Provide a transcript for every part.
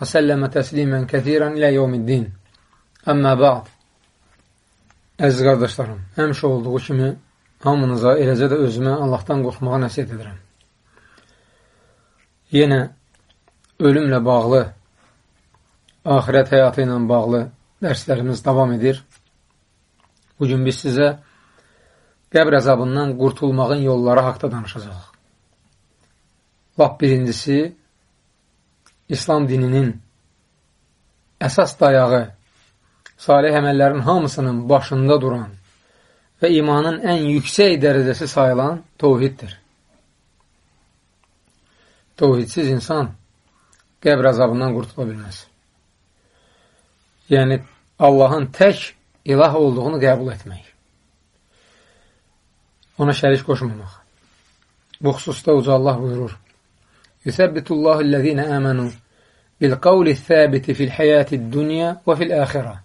وسلم təslimən kəthirən ilə yevmiddin. Əmmə ba'd. Əziz qardaşlarım, həmişə olduğu kimi hamınıza, eləcə də özümə Allahdan qorxmağa nəsiyyət edirəm. Yenə ölümlə bağlı, ahirət həyatı ilə bağlı dərslərimiz davam edir. Bugün biz sizə qəbr əzabından qurtulmağın yolları haqda danışacaq. Lap birincisi, İslam dininin əsas dayağı, salih əməllərin hamısının başında duran və imanın ən yüksək dərəcəsi sayılan tovhiddir. Tovhidsiz insan qəbr əzabından qurtula bilməz. Yəni, Allahın tək ilah olduğunu qəbul etmək. Ona şərik qoşmamaq. Bu xüsusda uca Allah buyurur. Yusəbbitullahu ləzinə əmənu بالقول الثابت في الحياة الدنيا وفي الآخرة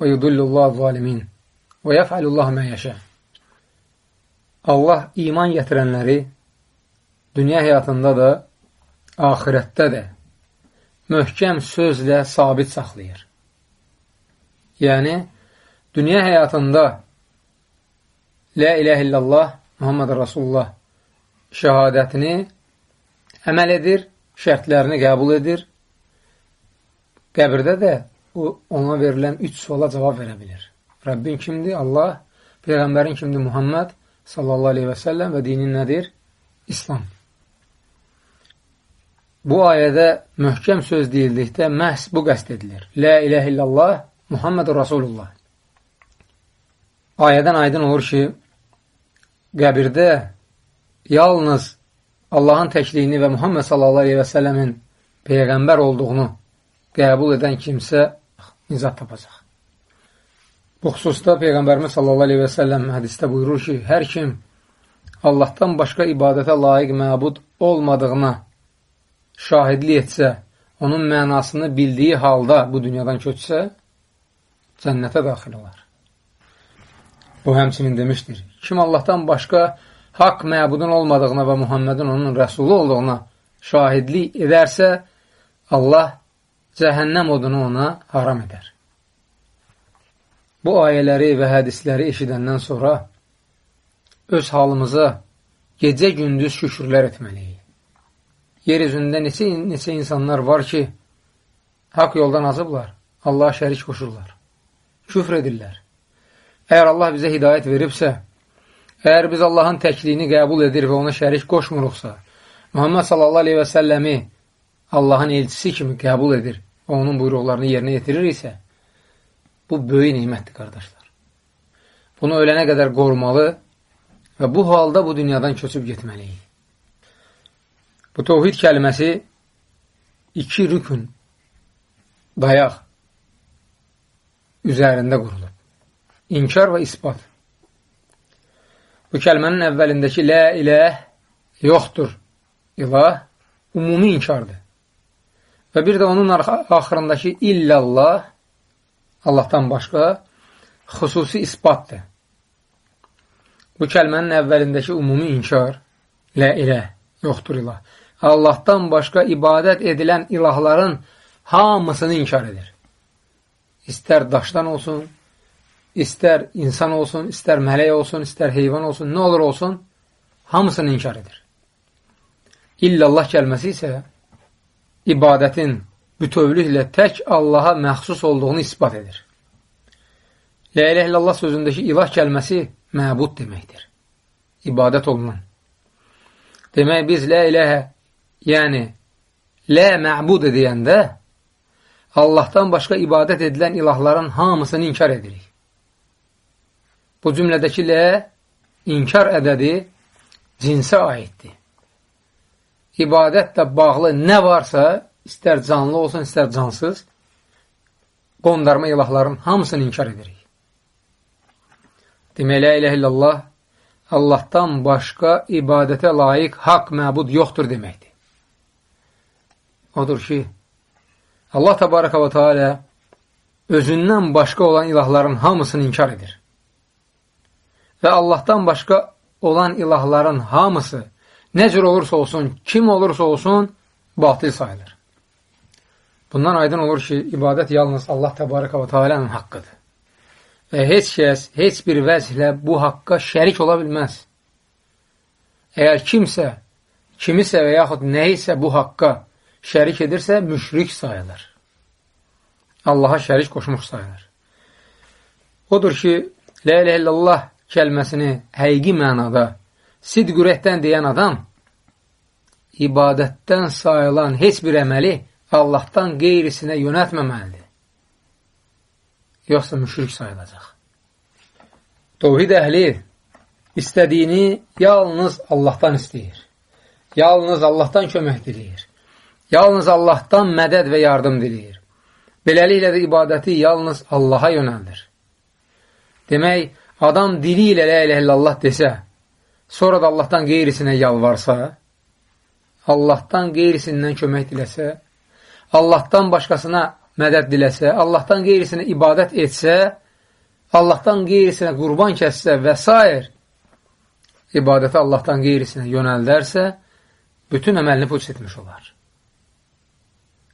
ويضل الله الظالمين ويفعل الله ما يشاء Allah iman gətirənləri dünya həyatında da, ahirətdə də möhkəm sözlə sabit saxlayır. Yəni, dünya həyatında Lə iləh illallah, Muhammed Rasulullah şəhadətini əməl edir, şərtlərini qəbul edir Qəbirdə də o, ona verilən üç suala cavab verə bilir. Rəbbin kimdir? Allah. Peyğəmbərin kimdir? Muhammed sallallahu aleyhi və səlləm və dinin nədir? İslam. Bu ayədə möhkəm söz deyildikdə məhz bu qəst edilir. Lə iləh illallah, Muhammed Rasulullah. Ayədən aydın olur ki, qəbirdə yalnız Allahın təkliyini və Muhammed səlləmin Peyğəmbər olduğunu qəbul edən kimsə nizat tapacaq. Bu xüsusda Peyğəmbərimiz səlləm hədistə buyurur ki, hər kim Allahdan başqa ibadətə layiq məbud olmadığına şahidlik etsə, onun mənasını bildiyi halda bu dünyadan köçsə, cənnətə daxil olar. O həmçinin demişdir, kim Allahdan başqa haqq məbudun olmadığına və Muhammedin onun rəsulu olduğuna şahidlik edərsə, Allah cəhənnəm odunu ona haram edər. Bu ayələri və hədisləri eşidəndən sonra öz halımıza gecə-gündüz şükürlər etməliyik. Yer üzündə neçə, neçə insanlar var ki, haqq yoldan azıblar, Allah şərik qoşurlar, küfr edirlər. Əgər Allah bizə hidayət veribsə, əgər biz Allahın təkliyini qəbul edir və ona şərik qoşmuruqsa, Muhammed sallallahu aleyhi və səlləmi Allahın elçisi kimi qəbul edir və onun buyruqlarını yerinə yetirir isə, bu böyük neymətdir, qardaşlar. Bunu ölənə qədər qorumalı və bu halda bu dünyadan köçüb getməliyik. Bu tovhid kəlməsi iki rükün dayaq üzərində qurulub. İnkar və ispat. Bu kəlmənin əvvəlindəki lə iləh yoxdur. İlah umumi inkardır. Və bir də onun axırındakı illallah, Allahdan başqa, xüsusi isbatdır. Bu kəlmənin əvvəlindəki ümumi inkar, lə ilə, yoxdur ilah. Allahdan başqa ibadət edilən ilahların hamısını inkar edir. İstər daşdan olsun, istər insan olsun, istər mələk olsun, istər heyvan olsun, nə olur olsun, hamısını inkar edir. İllallah kəlməsi isə ibadətin bütövlüklə tək Allaha məxsus olduğunu ispat edir. Lə ilə illallah sözündəki ilah kəlməsi məbud deməkdir. İbadət olunan. Demək, biz lə iləhə, yəni lə məbud edəyəndə Allahdan başqa ibadət edilən ilahların hamısını inkar edirik. Bu cümlədəki lə inkar ədədi cinsə aiddir ibadətlə bağlı nə varsa, istər canlı olsun, istər cansız, qondarma ilahların hamısını inkar edirik. Demək, la ilə illallah Allahdan başqa ibadətə layiq haqq məbud yoxdur deməkdir. Odur ki, Allah təbarəkə və teala özündən başqa olan ilahların hamısını inkar edir. Və Allahdan başqa olan ilahların hamısı nə cür olursa olsun, kim olursa olsun, batil sayılır. Bundan aydın olur ki, ibadət yalnız Allah təbarəkə və teala'nın haqqıdır. Və heç kəs, heç bir vəzhlə bu haqqa şərik ola bilməz. Əgər kimsə, kimisə və yaxud nəyisə bu haqqa şərik edirsə, müşrik sayılır. Allaha şərik qoşmuş sayılır. Odur ki, Lə ilə illallah kəlməsini həqiqi mənada sidq ürəkdən deyən adam ibadətdən sayılan heç bir əməli Allahdan qeyrisinə yönətməməlidir. Yoxsa müşrik sayılacaq. Tovhid əhli istədiyini yalnız Allahdan istəyir. Yalnız Allahdan kömək diləyir. Yalnız Allahdan mədəd və yardım diləyir. Beləliklə də ibadəti yalnız Allaha yönəldir. Demək, adam dili ilə lə ilə illallah desə, sonra da Allahdan qeyrisinə yalvarsa, Allahdan qeyrisindən kömək diləsə, Allahdan başqasına mədəd diləsə, Allahdan qeyrisinə ibadət etsə, Allahdan qeyrisinə qurban kəssə və s. ibadəti Allahdan qeyrisinə yönəldərsə, bütün əməlini puç etmiş olar.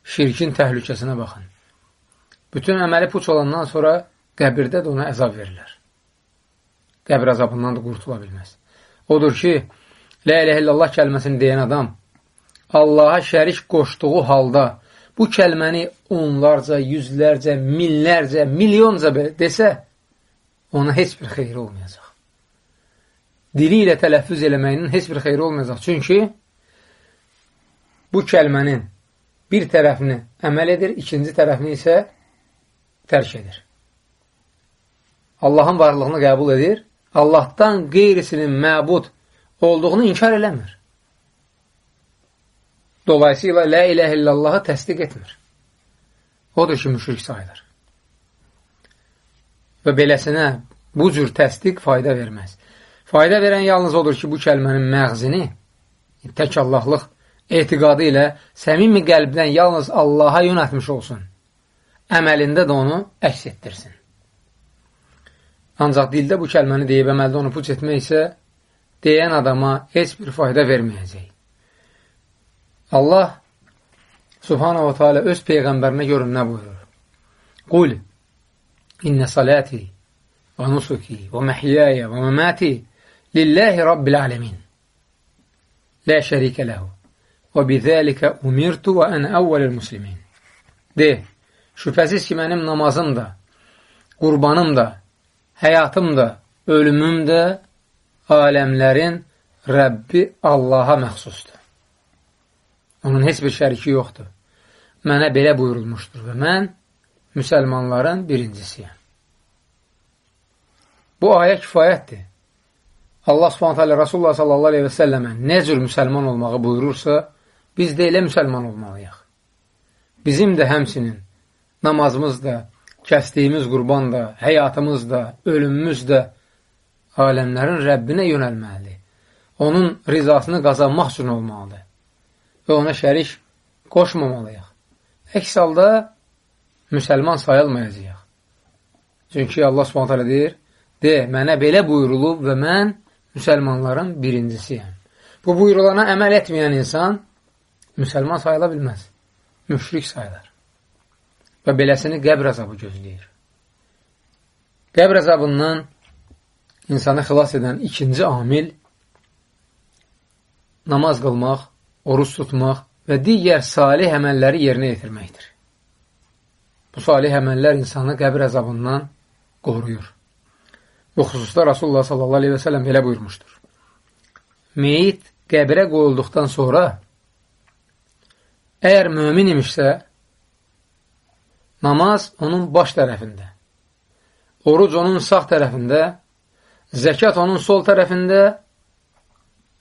Şirkin təhlükəsinə baxın. Bütün əməli puç olandan sonra qəbirdə də ona əzab verilir. Qəbir əzabından da qurtula bilməz. Odur ki, Lə ilə illallah kəlməsini deyən adam Allaha şərik qoşduğu halda bu kəlməni onlarca, yüzlərcə, minlərcə, milyonca desə, ona heç bir xeyri olmayacaq. Dili ilə tələffüz eləməyinin heç bir xeyri olmayacaq. Çünki bu kəlmənin bir tərəfini əməl edir, ikinci tərəfini isə tərk edir. Allahın varlığını qəbul edir, Allahdan qeyrisinin məbud olduğunu inkar eləmir. Dolayısıyla la ilahe illallahı təsdiq etmir. Odur ki, müşrik sayılır. Və beləsinə bu cür təsdiq fayda verməz. Fayda verən yalnız odur ki, bu kəlmənin məğzini tək Allahlıq etiqadı ilə səmimi qəlbdən yalnız Allaha yönətmiş olsun. Əməlində də onu əks etdirsin. Ancaq dildə bu kəlməni deyib əməldə onu puç etmək isə deyən adama heç bir fayda verməyəcək. Allah Subhanahu wa Teala öz peyğəmbərinə görün nə buyurur? Qul İnnə salati və nusuki və məhiyyəyə və məmati lillahi rabbil alemin. La şərikə ləhu və bizəlikə umirtu və ən əvvəlil muslimin. De, şübhəsiz ki, mənim namazım da, qurbanım da, həyatım da, ölümüm də aləmlərin Rəbbi Allaha məxsusdur. Onun heç bir şəriki yoxdur. Mənə belə buyurulmuşdur və mən müsəlmanların birincisiyəm. Bu ayə kifayətdir. Allah subhanət hələ Rasulullah sallallahu aleyhi və səlləmə nə cür müsəlman olmağı buyurursa, biz də elə müsəlman olmalıyıq. Bizim də həmsinin namazımız da, kəsdiyimiz qurban da, həyatımız da, ölümümüz də aləmlərin Rəbbinə yönəlməlidir. Onun rizasını qazanmaq üçün olmalıdır və ona şərik qoşmamalıyıq. Əks halda müsəlman sayılmayacaq. Çünki Allah subhanətələ deyir, de, mənə belə buyurulub və mən müsəlmanların birincisiyəm. Bu buyurulana əməl etməyən insan müsəlman sayıla bilməz. Müşrik sayılır. Və beləsini qəbr əzabı gözləyir. Qəbr əzabından insanı xilas edən ikinci amil namaz qılmaq, oruç tutmaq və digər salih əməlləri yerinə yetirməkdir. Bu salih əməllər insanı qəbir əzabından qoruyur. Bu xüsusda Rasulullah sallallahu aleyhi və sələm belə buyurmuşdur. Meyit qəbirə qoyulduqdan sonra əgər mömin imişsə, namaz onun baş tərəfində, oruc onun sağ tərəfində, zəkat onun sol tərəfində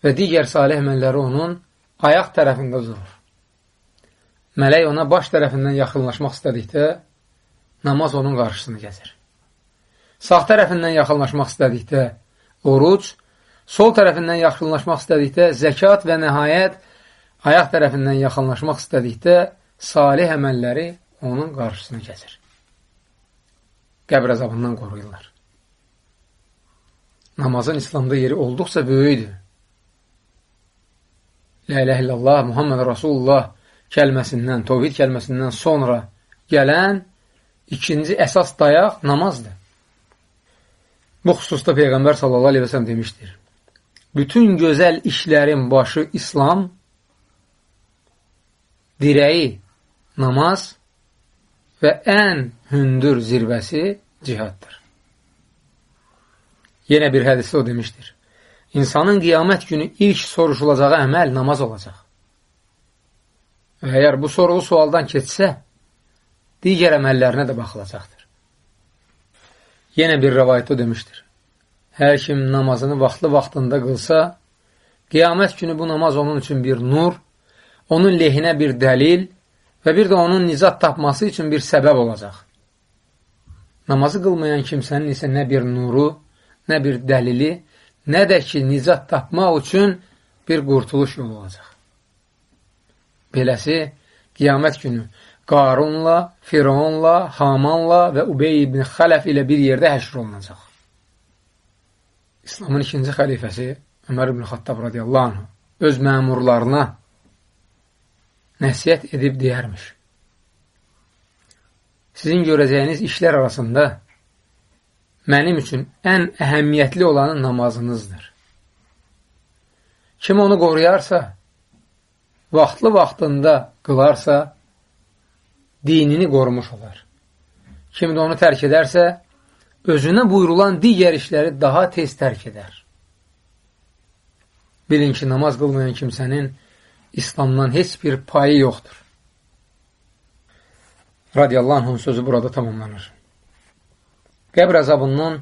və digər salih əməlləri onun ayaq tərəfində durur. Mələk ona baş tərəfindən yaxınlaşmaq istədikdə, namaz onun qarşısını gəzir. Sağ tərəfindən yaxınlaşmaq istədikdə oruc, sol tərəfindən yaxınlaşmaq istədikdə zəkat və nəhayət ayaq tərəfindən yaxınlaşmaq istədikdə salih əməlləri onun qarşısını gəzir. Qəbr əzabından qoruyurlar. Namazın İslamda yeri olduqca böyüdür. La ilə illallah, Muhammed Rasulullah kəlməsindən, tovhid kəlməsindən sonra gələn ikinci əsas dayaq namazdır. Bu xüsusda Peyğəmbər sallallahu aleyhi və sələm demişdir. Bütün gözəl işlərin başı İslam, dirəyi namaz və ən hündür zirvəsi cihaddır. Yenə bir hədisdə o demişdir. İnsanın qiyamət günü ilk soruşulacağı əməl namaz olacaq. Və əgər bu sorğu sualdan keçsə, digər əməllərinə də baxılacaqdır. Yenə bir rəvayətdə demişdir. Hər kim namazını vaxtlı vaxtında qılsa, qiyamət günü bu namaz onun üçün bir nur, onun lehinə bir dəlil və bir də onun nizat tapması üçün bir səbəb olacaq. Namazı qılmayan kimsənin isə nə bir nuru, nə bir dəlili, nə də ki, nizat tapmaq üçün bir qurtuluş yolu olacaq. Beləsi, qiyamət günü Qarunla, Fironla, Hamanla və Ubey ibn Xələf ilə bir yerdə həşr olunacaq. İslamın ikinci xəlifəsi Ömər ibn Xattab radiyallahu anh öz məmurlarına nəsiyyət edib deyərmiş. Sizin görəcəyiniz işlər arasında mənim üçün ən əhəmiyyətli olanı namazınızdır. Kim onu qoruyarsa, vaxtlı vaxtında qılarsa, dinini qorumuş olar. Kim də onu tərk edərsə, özünə buyurulan digər işləri daha tez tərk edər. Bilin ki, namaz qılmayan kimsənin İslamdan heç bir payı yoxdur. Radiyallahu anhın sözü burada tamamlanır. Qəbr əzabından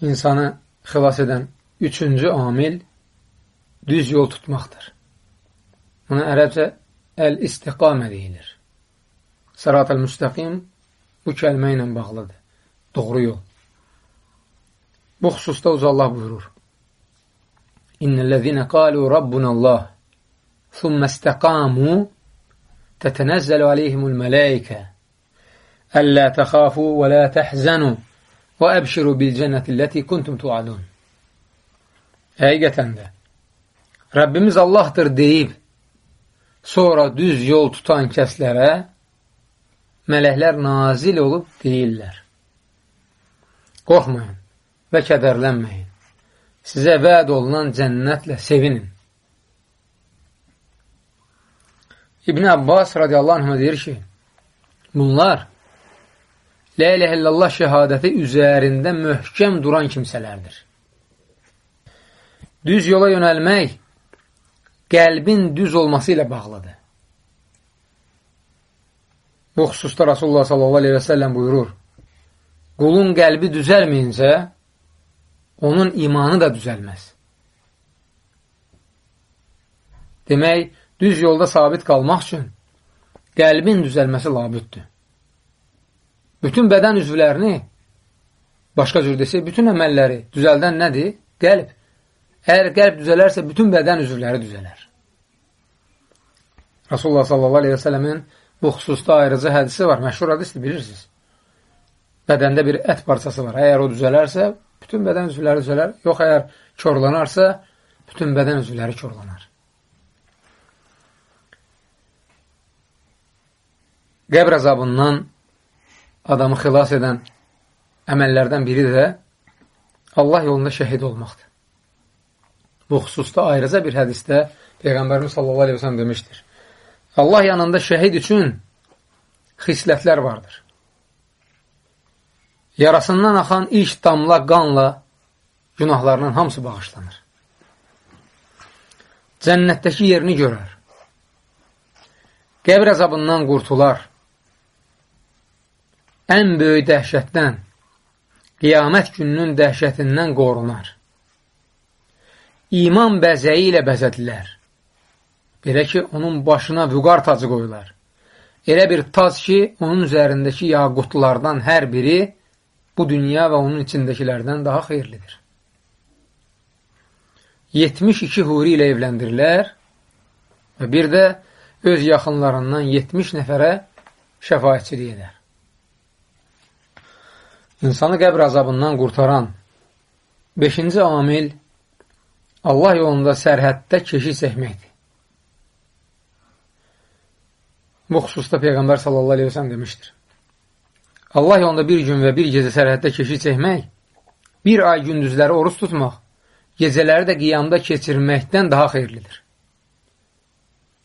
insanı xilas edən üçüncü amil düz yol tutmaqdır. Buna ərəbcə əl-istiqamə deyilir. Sərat-əl müstəqim bu kəlmə ilə bağlıdır. Doğru yol. Bu xüsusda uca Allah buyurur. İnnellezine qalu rabbunallah thumma istaqamu tetenezzalu aleyhimul melaike Əllə təxafu və la təhzənu və əbşiru bil cənnəti ləti kuntum tuadun. Həqiqətən də Rəbbimiz Allahdır deyib sonra düz yol tutan kəslərə mələklər nazil olub deyirlər. Qorxmayın və kədərlənməyin. Sizə vəd olunan cənnətlə sevinin. İbn Abbas radiyallahu anh deyir ki, bunlar Lə ilə illallah şəhadəti üzərində möhkəm duran kimsələrdir. Düz yola yönəlmək qəlbin düz olması ilə bağlıdır. Bu xüsusda Rasulullah sallallahu aleyhi və səlləm buyurur, qulun qəlbi düzəlməyincə, onun imanı da düzəlməz. Demək, düz yolda sabit qalmaq üçün qəlbin düzəlməsi labüddür. Bütün bədən üzvlərini, başqa cür desək, bütün əməlləri düzəldən nədir? Qəlb. Əgər qəlb düzələrsə, bütün bədən üzvləri düzələr. Rasulullah sallallahu aleyhi və sələmin Bu xüsusda ayrıcı hədisi var, məşhur hədisdir, bilirsiniz. Bədəndə bir ət parçası var. Əgər o düzələrsə, bütün bədən üzvləri düzələr. Yox, əgər körlanarsa, bütün bədən üzvləri körlanar. Qəbr əzabından adamı xilas edən əməllərdən biri də Allah yolunda şəhid olmaqdır. Bu xüsusda ayrıca bir hədisdə Peyğəmbərimiz sallallahu aleyhi ve sellem demişdir. Allah yanında şəhid üçün xislətlər vardır. Yarasından axan ilk damla qanla günahlarının hamısı bağışlanır. Cənnətdəki yerini görər. Qəbr əzabından qurtular. Ən böyük dəhşətdən, qiyamət gününün dəhşətindən qorunar. İman bəzəyi ilə bəzədilər. Belə ki, onun başına vüqar tacı qoyular. elə bir tac ki, onun üzərindəki yaqutlardan hər biri bu dünya və onun içindəkilərdən daha xeyirlidir. 72 huri ilə evləndirilər və bir də öz yaxınlarından 70 nəfərə şəfayətçilik edər. İnsanı qəbr azabından qurtaran 5-ci amil Allah yolunda sərhəddə keşik çəkməkdir. Bu xüsusda Peyğəmbər sallallahu aleyhi ve sellem demişdir. Allah yolunda bir gün və bir gecə sərhəddə keşik çəkmək, bir ay gündüzləri oruç tutmaq, gecələri də qiyamda keçirməkdən daha xeyirlidir.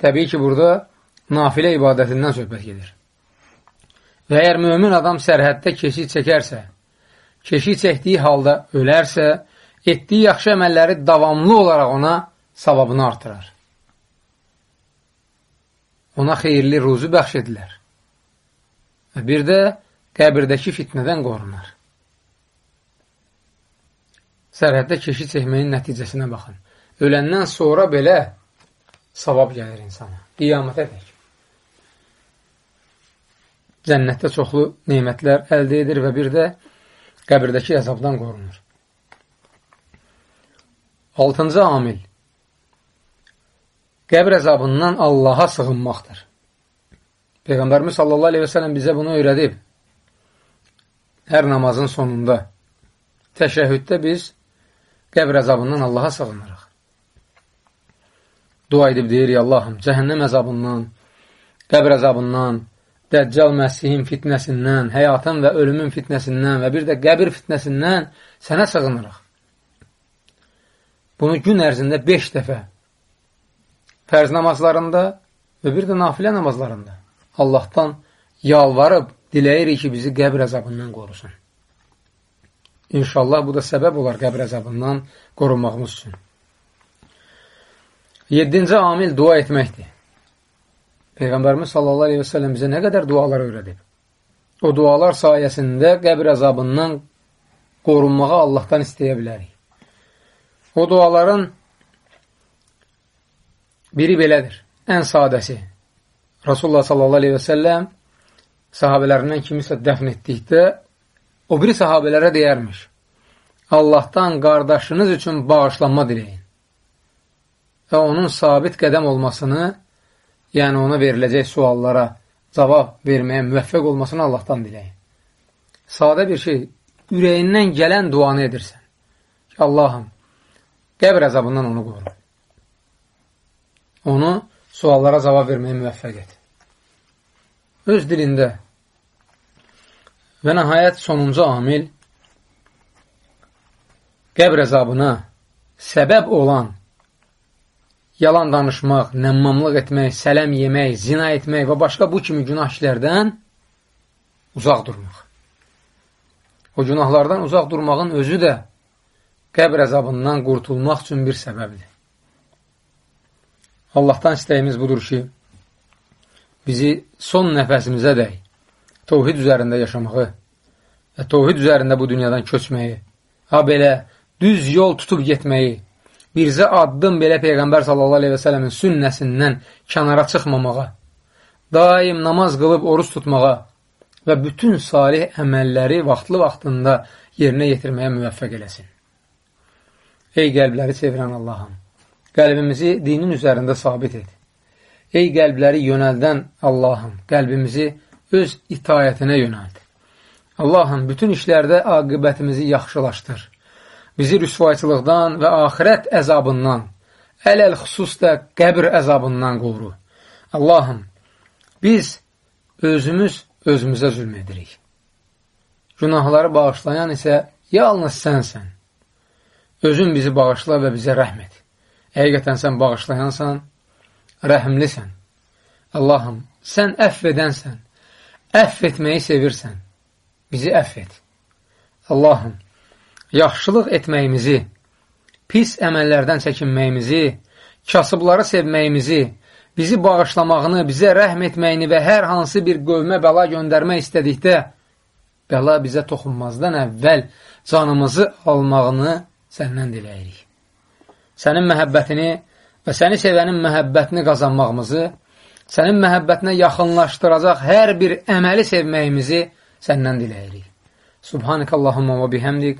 Təbii ki, burada nafilə ibadətindən söhbət gedir. Və əgər mümin adam sərhəddə keşik çəkərsə, keşik çəkdiyi halda ölərsə, etdiyi yaxşı əməlləri davamlı olaraq ona savabını artırar. Ona xeyirli ruzu bəxş edilər. Və bir də qəbirdəki fitnədən qorunar. Sərhəddə keşi çəkməyin nəticəsinə baxın. Öləndən sonra belə savab gəlir insana. Qiyamətə dək. Cənnətdə çoxlu neymətlər əldə edir və bir də qəbirdəki əzabdan qorunur. Altıncı amil Qəbr əzabından Allaha sığınmaqdır. Peyğəmbərimiz sallallahu aleyhi və sələm bizə bunu öyrədib hər namazın sonunda təşəhhüddə biz qəbr əzabından Allaha sığınırıq. Dua edib deyirik Allahım, cəhənnəm əzabından, qəbr əzabından, Dəccal Məsihin fitnəsindən, həyatın və ölümün fitnəsindən və bir də qəbir fitnəsindən sənə sığınırıq. Bunu gün ərzində 5 dəfə fərz namazlarında və bir də nafilə namazlarında Allahdan yalvarıb diləyirik ki, bizi qəbr əzabından qorusun. İnşallah bu da səbəb olar qəbr əzabından qorunmağımız üçün. Yeddinci amil dua etməkdir. Peyğəmbərimiz sallallahu aleyhi və səlləm bizə nə qədər dualar öyrədib. O dualar sayəsində qəbr əzabından qorunmağı Allahdan istəyə bilərik. O duaların biri belədir, ən sadəsi. Rasulullah sallallahu aleyhi və səlləm sahabələrindən kimisə dəfn etdikdə, o biri sahabələrə deyərmiş, Allahdan qardaşınız üçün bağışlanma diləyin və onun sabit qədəm olmasını, yəni ona veriləcək suallara cavab verməyə müvəffəq olmasını Allahdan diləyin. Sadə bir şey, ürəyindən gələn duanı edirsən ki, Allahım, qəbr əzabından onu qoru. Onu suallara cavab verməyə müvəffəq et. Öz dilində Və nəhayət sonuncu amil qəbr əzabına səbəb olan yalan danışmaq, nəmmamlıq etmək, sələm yemək, zina etmək və başqa bu kimi günah işlərdən uzaq durmaq. O günahlardan uzaq durmağın özü də qəbr əzabından qurtulmaq üçün bir səbəbdir. Allahdan istəyimiz budur ki, bizi son nəfəsimizə dəy tovhid üzərində yaşamağı və tovhid üzərində bu dünyadan köçməyi, ha belə düz yol tutub getməyi, birzə addım belə Peyğəmbər sələmin sünnəsindən kənara çıxmamağa, daim namaz qılıb oruç tutmağa və bütün salih əməlləri vaxtlı vaxtında yerinə yetirməyə müvəffəq eləsin. Ey qəlbləri çevirən Allahım, qəlbimizi dinin üzərində sabit et. Ey qəlbləri yönəldən Allahım, qəlbimizi öz itayətinə yönəldi. Allahım, bütün işlərdə aqibətimizi yaxşılaşdır. Bizi rüsvayçılıqdan və axirət əzabından, ələl xüsusda qəbr əzabından qoru. Allahım, biz özümüz özümüzə zülm edirik. Günahları bağışlayan isə yalnız sənsən. Özün bizi bağışla və bizə rəhm et. Həqiqətən sən bağışlayansan, rəhimlisən. Allahım, sən əfv edənsən, Əff etməyi sevirsən, bizi əff et. Allahım, yaxşılıq etməyimizi, pis əməllərdən çəkinməyimizi, kasıbları sevməyimizi, bizi bağışlamağını, bizə rəhm etməyini və hər hansı bir qövmə bəla göndərmək istədikdə, bəla bizə toxunmazdan əvvəl canımızı almağını səndən diləyirik. Sənin məhəbbətini və səni sevənin məhəbbətini qazanmağımızı, sənin məhəbbətinə yaxınlaşdıracaq hər bir əməli sevməyimizi səndən diləyirik. Subhanək Allahumma və bihəmdik.